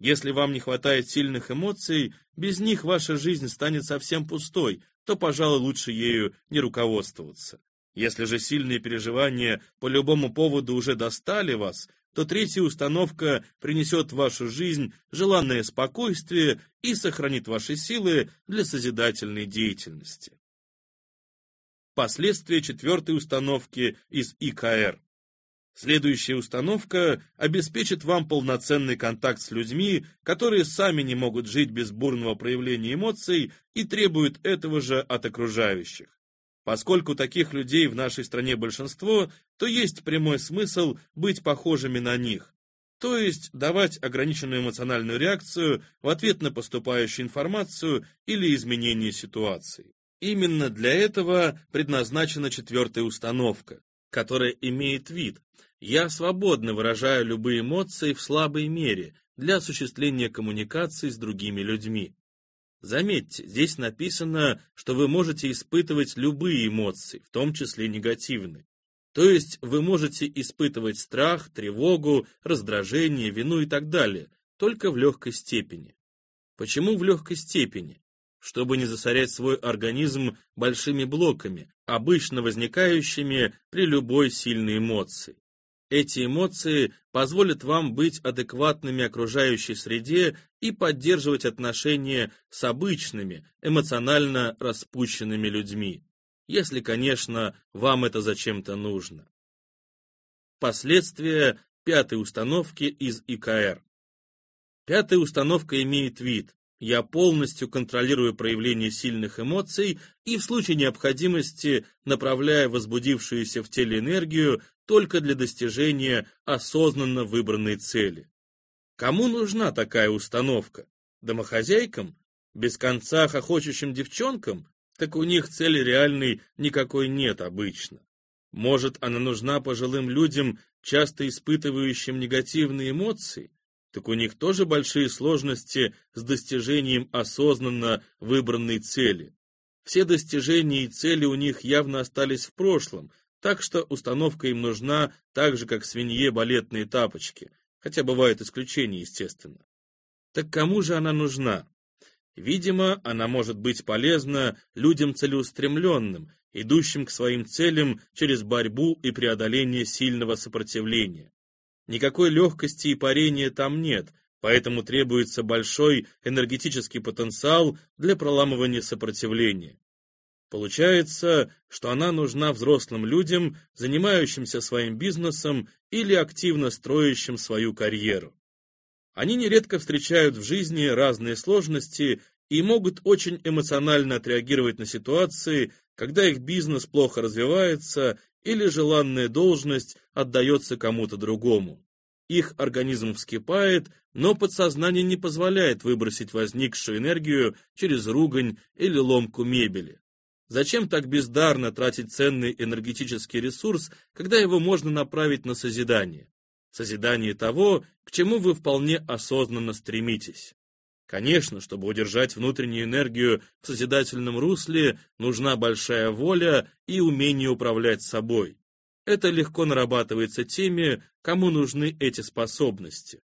Если вам не хватает сильных эмоций, без них ваша жизнь станет совсем пустой, то, пожалуй, лучше ею не руководствоваться. Если же сильные переживания по любому поводу уже достали вас, то третья установка принесет в вашу жизнь желанное спокойствие и сохранит ваши силы для созидательной деятельности. Последствия четвертой установки из ИКР. Следующая установка обеспечит вам полноценный контакт с людьми, которые сами не могут жить без бурного проявления эмоций и требуют этого же от окружающих. Поскольку таких людей в нашей стране большинство, то есть прямой смысл быть похожими на них. То есть давать ограниченную эмоциональную реакцию в ответ на поступающую информацию или изменение ситуации. Именно для этого предназначена четвертая установка, которая имеет вид «я свободно выражаю любые эмоции в слабой мере для осуществления коммуникации с другими людьми». Заметьте, здесь написано, что вы можете испытывать любые эмоции, в том числе негативные. То есть вы можете испытывать страх, тревогу, раздражение, вину и так далее, только в легкой степени. Почему в легкой степени? Чтобы не засорять свой организм большими блоками, обычно возникающими при любой сильной эмоции. Эти эмоции позволят вам быть адекватными окружающей среде и поддерживать отношения с обычными, эмоционально распущенными людьми если, конечно, вам это зачем-то нужно. Последствия пятой установки из ИКР. Пятая установка имеет вид «Я полностью контролирую проявление сильных эмоций и в случае необходимости направляю возбудившуюся в теле энергию только для достижения осознанно выбранной цели». Кому нужна такая установка? Домохозяйкам? Без конца хохочущим девчонкам? так у них цели реальной никакой нет обычно. Может, она нужна пожилым людям, часто испытывающим негативные эмоции? Так у них тоже большие сложности с достижением осознанно выбранной цели. Все достижения и цели у них явно остались в прошлом, так что установка им нужна так же, как свинье балетные тапочки, хотя бывают исключения, естественно. Так кому же она нужна? Видимо, она может быть полезна людям целеустремленным, идущим к своим целям через борьбу и преодоление сильного сопротивления. Никакой легкости и парения там нет, поэтому требуется большой энергетический потенциал для проламывания сопротивления. Получается, что она нужна взрослым людям, занимающимся своим бизнесом или активно строящим свою карьеру. Они нередко встречают в жизни разные сложности и могут очень эмоционально отреагировать на ситуации, когда их бизнес плохо развивается или желанная должность отдается кому-то другому. Их организм вскипает, но подсознание не позволяет выбросить возникшую энергию через ругань или ломку мебели. Зачем так бездарно тратить ценный энергетический ресурс, когда его можно направить на созидание? Созидание того, к чему вы вполне осознанно стремитесь. Конечно, чтобы удержать внутреннюю энергию в созидательном русле, нужна большая воля и умение управлять собой. Это легко нарабатывается теми, кому нужны эти способности.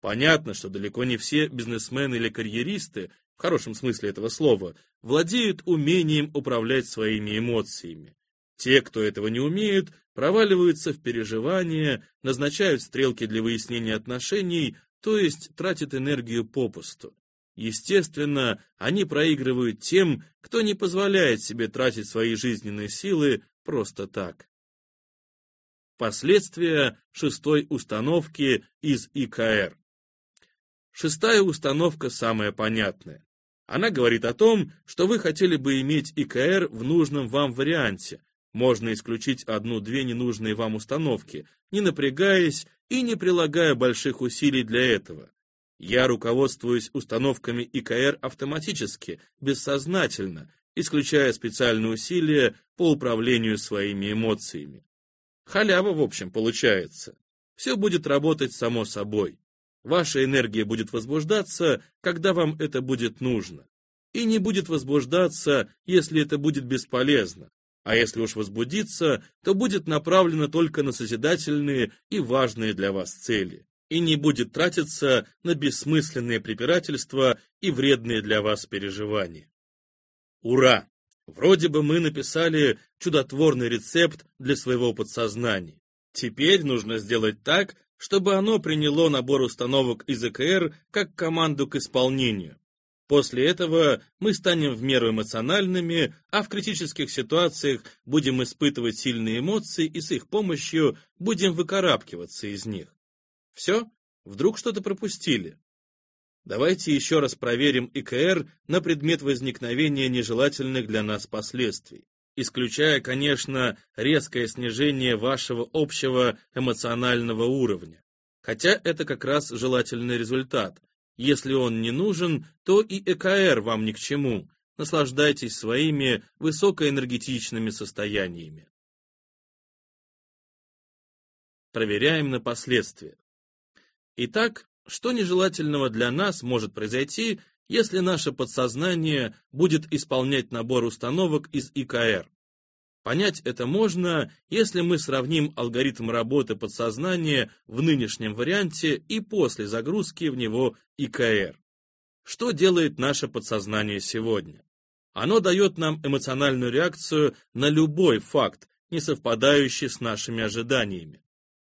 Понятно, что далеко не все бизнесмены или карьеристы, в хорошем смысле этого слова, владеют умением управлять своими эмоциями. Те, кто этого не умеют, проваливаются в переживания, назначают стрелки для выяснения отношений, то есть тратят энергию попусту. Естественно, они проигрывают тем, кто не позволяет себе тратить свои жизненные силы просто так. Последствия шестой установки из ИКР. Шестая установка самая понятная. Она говорит о том, что вы хотели бы иметь ИКР в нужном вам варианте. Можно исключить одну-две ненужные вам установки, не напрягаясь и не прилагая больших усилий для этого. Я руководствуюсь установками ИКР автоматически, бессознательно, исключая специальные усилия по управлению своими эмоциями. Халява, в общем, получается. Все будет работать само собой. Ваша энергия будет возбуждаться, когда вам это будет нужно. И не будет возбуждаться, если это будет бесполезно. А если уж возбудиться, то будет направлено только на созидательные и важные для вас цели и не будет тратиться на бессмысленные препирательства и вредные для вас переживания. Ура! Вроде бы мы написали чудотворный рецепт для своего подсознания. Теперь нужно сделать так, чтобы оно приняло набор установок из ЭКР как команду к исполнению. После этого мы станем в меру эмоциональными, а в критических ситуациях будем испытывать сильные эмоции и с их помощью будем выкарабкиваться из них. Все? Вдруг что-то пропустили? Давайте еще раз проверим ИКР на предмет возникновения нежелательных для нас последствий. исключая, конечно, резкое снижение вашего общего эмоционального уровня. Хотя это как раз желательный результат. Если он не нужен, то и ЭКР вам ни к чему. Наслаждайтесь своими высокоэнергетичными состояниями. Проверяем на последствия. Итак, что нежелательного для нас может произойти, если наше подсознание будет исполнять набор установок из ИКР. Понять это можно, если мы сравним алгоритм работы подсознания в нынешнем варианте и после загрузки в него ИКР. Что делает наше подсознание сегодня? Оно дает нам эмоциональную реакцию на любой факт, не совпадающий с нашими ожиданиями.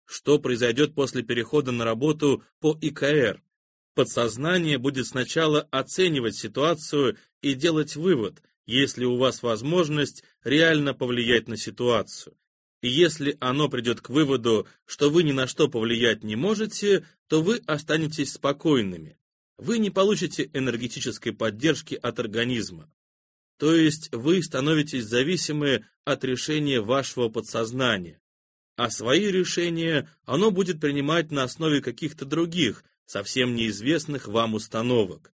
Что произойдет после перехода на работу по ИКР? Подсознание будет сначала оценивать ситуацию и делать вывод, если у вас возможность реально повлиять на ситуацию. И если оно придет к выводу, что вы ни на что повлиять не можете, то вы останетесь спокойными. Вы не получите энергетической поддержки от организма. То есть вы становитесь зависимы от решения вашего подсознания. А свои решения оно будет принимать на основе каких-то других, совсем неизвестных вам установок.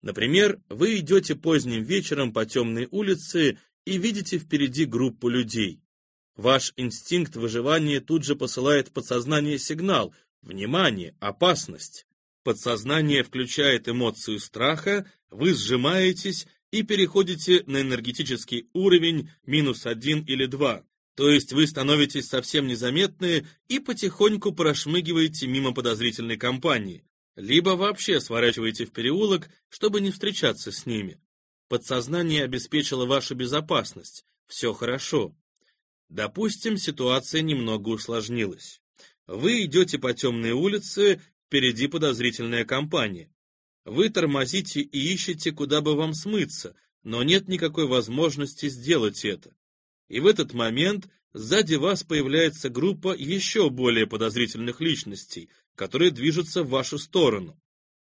Например, вы идете поздним вечером по темной улице и видите впереди группу людей. Ваш инстинкт выживания тут же посылает в подсознание сигнал «Внимание! Опасность!». Подсознание включает эмоцию страха, вы сжимаетесь и переходите на энергетический уровень минус один или два. То есть вы становитесь совсем незаметны и потихоньку прошмыгиваете мимо подозрительной компании, либо вообще сворачиваете в переулок, чтобы не встречаться с ними. Подсознание обеспечило вашу безопасность, все хорошо. Допустим, ситуация немного усложнилась. Вы идете по темной улице, впереди подозрительная компания. Вы тормозите и ищете, куда бы вам смыться, но нет никакой возможности сделать это и в этот момент сзади вас появляется группа еще более подозрительных личностей, которые движутся в вашу сторону.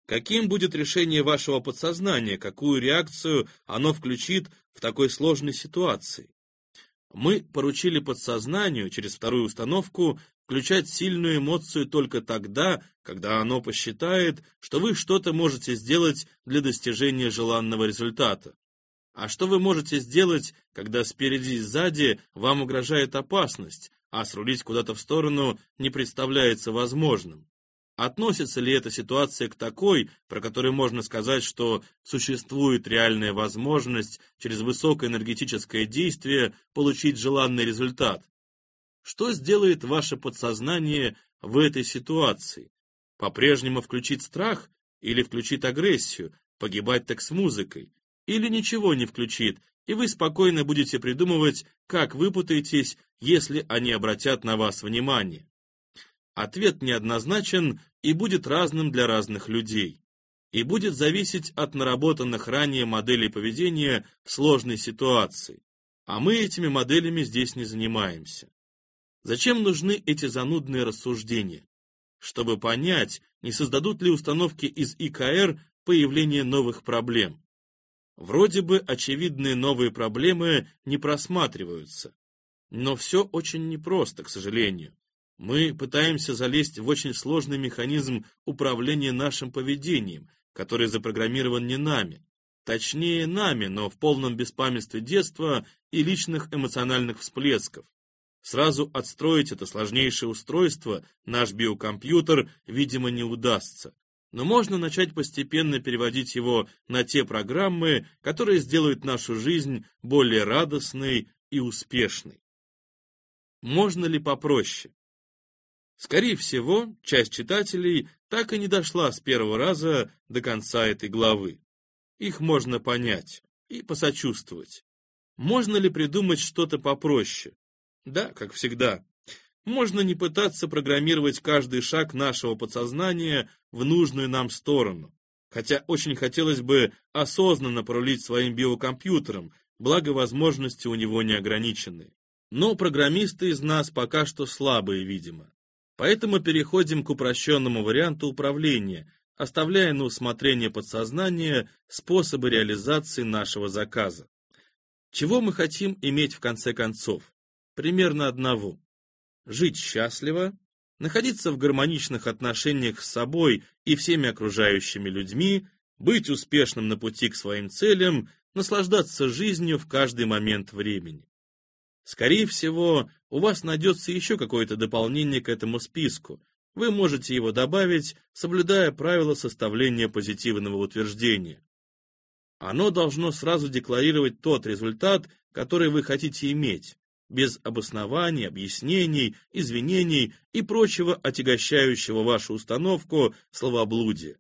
Каким будет решение вашего подсознания, какую реакцию оно включит в такой сложной ситуации? Мы поручили подсознанию через вторую установку включать сильную эмоцию только тогда, когда оно посчитает, что вы что-то можете сделать для достижения желанного результата. А что вы можете сделать, когда спереди и сзади вам угрожает опасность, а срулить куда-то в сторону не представляется возможным? Относится ли эта ситуация к такой, про которую можно сказать, что существует реальная возможность через высокоэнергетическое действие получить желанный результат? Что сделает ваше подсознание в этой ситуации? По-прежнему включить страх или включить агрессию, погибать так с музыкой? Или ничего не включит, и вы спокойно будете придумывать, как выпутаетесь, если они обратят на вас внимание. Ответ неоднозначен и будет разным для разных людей. И будет зависеть от наработанных ранее моделей поведения в сложной ситуации. А мы этими моделями здесь не занимаемся. Зачем нужны эти занудные рассуждения? Чтобы понять, не создадут ли установки из ИКР появление новых проблем. Вроде бы очевидные новые проблемы не просматриваются. Но все очень непросто, к сожалению. Мы пытаемся залезть в очень сложный механизм управления нашим поведением, который запрограммирован не нами. Точнее, нами, но в полном беспамятстве детства и личных эмоциональных всплесков. Сразу отстроить это сложнейшее устройство наш биокомпьютер, видимо, не удастся но можно начать постепенно переводить его на те программы, которые сделают нашу жизнь более радостной и успешной. Можно ли попроще? Скорее всего, часть читателей так и не дошла с первого раза до конца этой главы. Их можно понять и посочувствовать. Можно ли придумать что-то попроще? Да, как всегда, можно не пытаться программировать каждый шаг нашего подсознания в нужную нам сторону. Хотя очень хотелось бы осознанно порулить своим биокомпьютером, благо возможности у него не ограничены. Но программисты из нас пока что слабые, видимо. Поэтому переходим к упрощенному варианту управления, оставляя на усмотрение подсознания способы реализации нашего заказа. Чего мы хотим иметь в конце концов? Примерно одного. Жить счастливо, находиться в гармоничных отношениях с собой и всеми окружающими людьми, быть успешным на пути к своим целям, наслаждаться жизнью в каждый момент времени. Скорее всего, у вас найдется еще какое-то дополнение к этому списку. Вы можете его добавить, соблюдая правила составления позитивного утверждения. Оно должно сразу декларировать тот результат, который вы хотите иметь, без обоснований, объяснений, извинений и прочего отягощающего вашу установку словоблудия.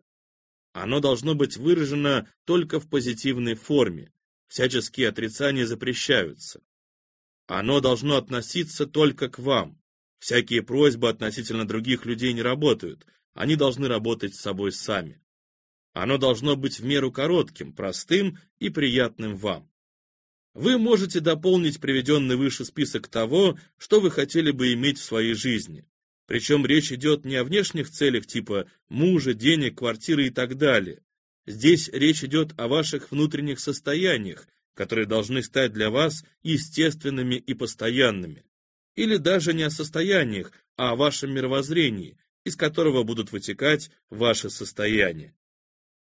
Оно должно быть выражено только в позитивной форме. Всяческие отрицания запрещаются. Оно должно относиться только к вам. Всякие просьбы относительно других людей не работают. Они должны работать с собой сами. Оно должно быть в меру коротким, простым и приятным вам. Вы можете дополнить приведенный выше список того, что вы хотели бы иметь в своей жизни. Причем речь идет не о внешних целях типа мужа, денег, квартиры и так далее. Здесь речь идет о ваших внутренних состояниях, которые должны стать для вас естественными и постоянными. Или даже не о состояниях, а о вашем мировоззрении, из которого будут вытекать ваши состояния.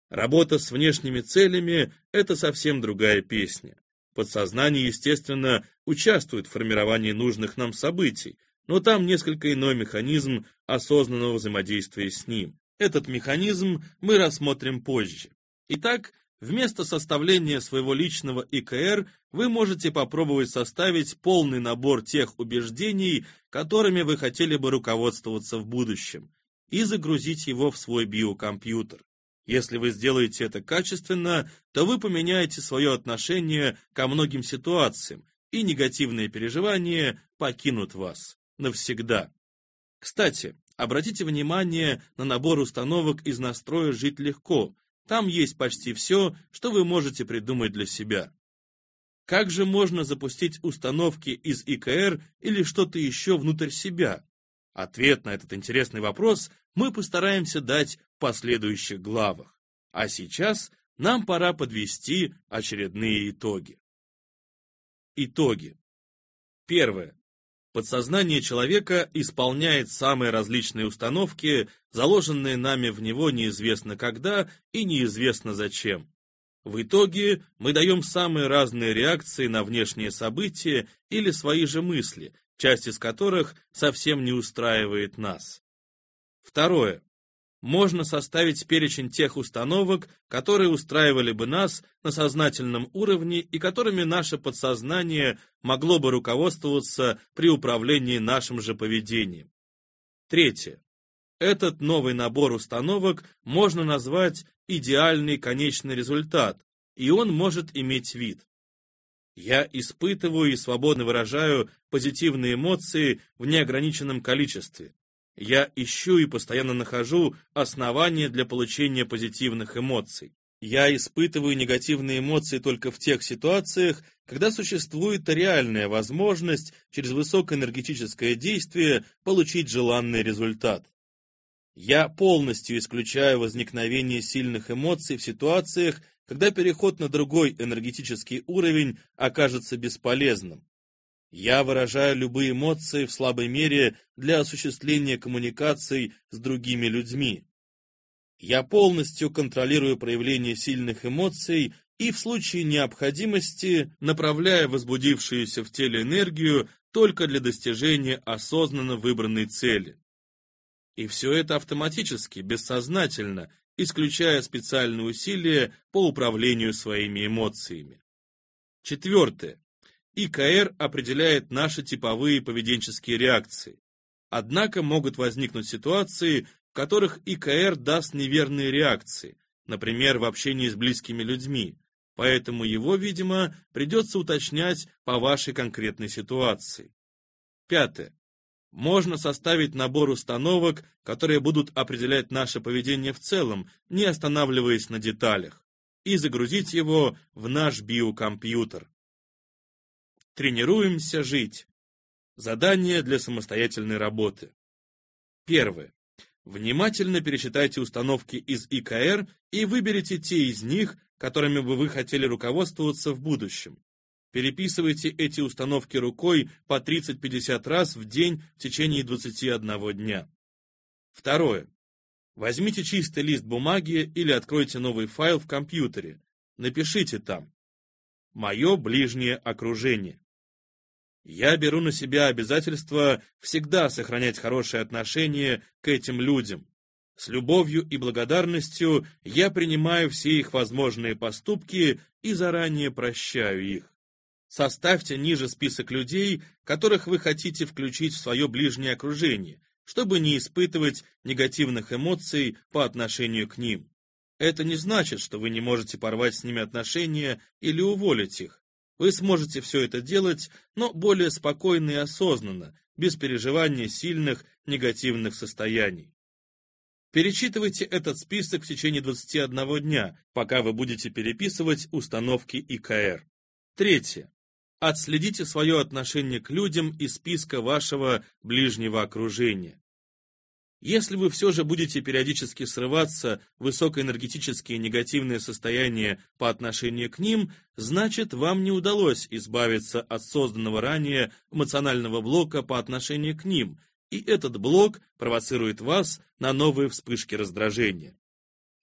Работа с внешними целями – это совсем другая песня. Подсознание, естественно, участвует в формировании нужных нам событий, но там несколько иной механизм осознанного взаимодействия с ним. Этот механизм мы рассмотрим позже. Итак, вместо составления своего личного ИКР вы можете попробовать составить полный набор тех убеждений, которыми вы хотели бы руководствоваться в будущем, и загрузить его в свой биокомпьютер. Если вы сделаете это качественно, то вы поменяете свое отношение ко многим ситуациям, и негативные переживания покинут вас навсегда. Кстати, обратите внимание на набор установок из настроя «Жить легко». Там есть почти все, что вы можете придумать для себя. Как же можно запустить установки из ИКР или что-то еще внутрь себя? Ответ на этот интересный вопрос мы постараемся дать последующих главах. А сейчас нам пора подвести очередные итоги. Итоги. Первое. Подсознание человека исполняет самые различные установки, заложенные нами в него неизвестно когда и неизвестно зачем. В итоге мы даем самые разные реакции на внешние события или свои же мысли, часть из которых совсем не устраивает нас. Второе можно составить перечень тех установок, которые устраивали бы нас на сознательном уровне и которыми наше подсознание могло бы руководствоваться при управлении нашим же поведением. Третье. Этот новый набор установок можно назвать идеальный конечный результат, и он может иметь вид. Я испытываю и свободно выражаю позитивные эмоции в неограниченном количестве. Я ищу и постоянно нахожу основания для получения позитивных эмоций. Я испытываю негативные эмоции только в тех ситуациях, когда существует реальная возможность через высокоэнергетическое действие получить желанный результат. Я полностью исключаю возникновение сильных эмоций в ситуациях, когда переход на другой энергетический уровень окажется бесполезным. Я выражаю любые эмоции в слабой мере для осуществления коммуникаций с другими людьми. Я полностью контролирую проявление сильных эмоций и в случае необходимости направляю возбудившуюся в теле энергию только для достижения осознанно выбранной цели. И все это автоматически, бессознательно, исключая специальные усилия по управлению своими эмоциями. Четвертое. ИКР определяет наши типовые поведенческие реакции. Однако могут возникнуть ситуации, в которых ИКР даст неверные реакции, например, в общении с близкими людьми, поэтому его, видимо, придется уточнять по вашей конкретной ситуации. Пятое. Можно составить набор установок, которые будут определять наше поведение в целом, не останавливаясь на деталях, и загрузить его в наш биокомпьютер. Тренируемся жить. Задание для самостоятельной работы. Первое. Внимательно пересчитайте установки из ИКР и выберите те из них, которыми бы вы хотели руководствоваться в будущем. Переписывайте эти установки рукой по 30-50 раз в день в течение 21 дня. Второе. Возьмите чистый лист бумаги или откройте новый файл в компьютере. Напишите там. Мое ближнее окружение. Я беру на себя обязательство всегда сохранять хорошее отношение к этим людям. С любовью и благодарностью я принимаю все их возможные поступки и заранее прощаю их. Составьте ниже список людей, которых вы хотите включить в свое ближнее окружение, чтобы не испытывать негативных эмоций по отношению к ним. Это не значит, что вы не можете порвать с ними отношения или уволить их. Вы сможете все это делать, но более спокойно и осознанно, без переживания сильных негативных состояний. Перечитывайте этот список в течение 21 дня, пока вы будете переписывать установки ИКР. Третье. Отследите свое отношение к людям из списка вашего ближнего окружения. Если вы все же будете периодически срываться в высокоэнергетические негативные состояния по отношению к ним, значит, вам не удалось избавиться от созданного ранее эмоционального блока по отношению к ним, и этот блок провоцирует вас на новые вспышки раздражения.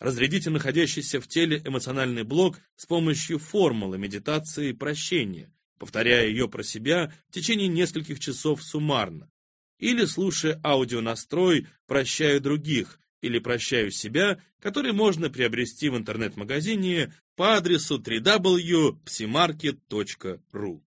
Разрядите находящийся в теле эмоциональный блок с помощью формулы медитации прощения, повторяя ее про себя в течение нескольких часов суммарно. Или слушая аудионастрой «Прощаю других» или «Прощаю себя», который можно приобрести в интернет-магазине по адресу www.psimarket.ru.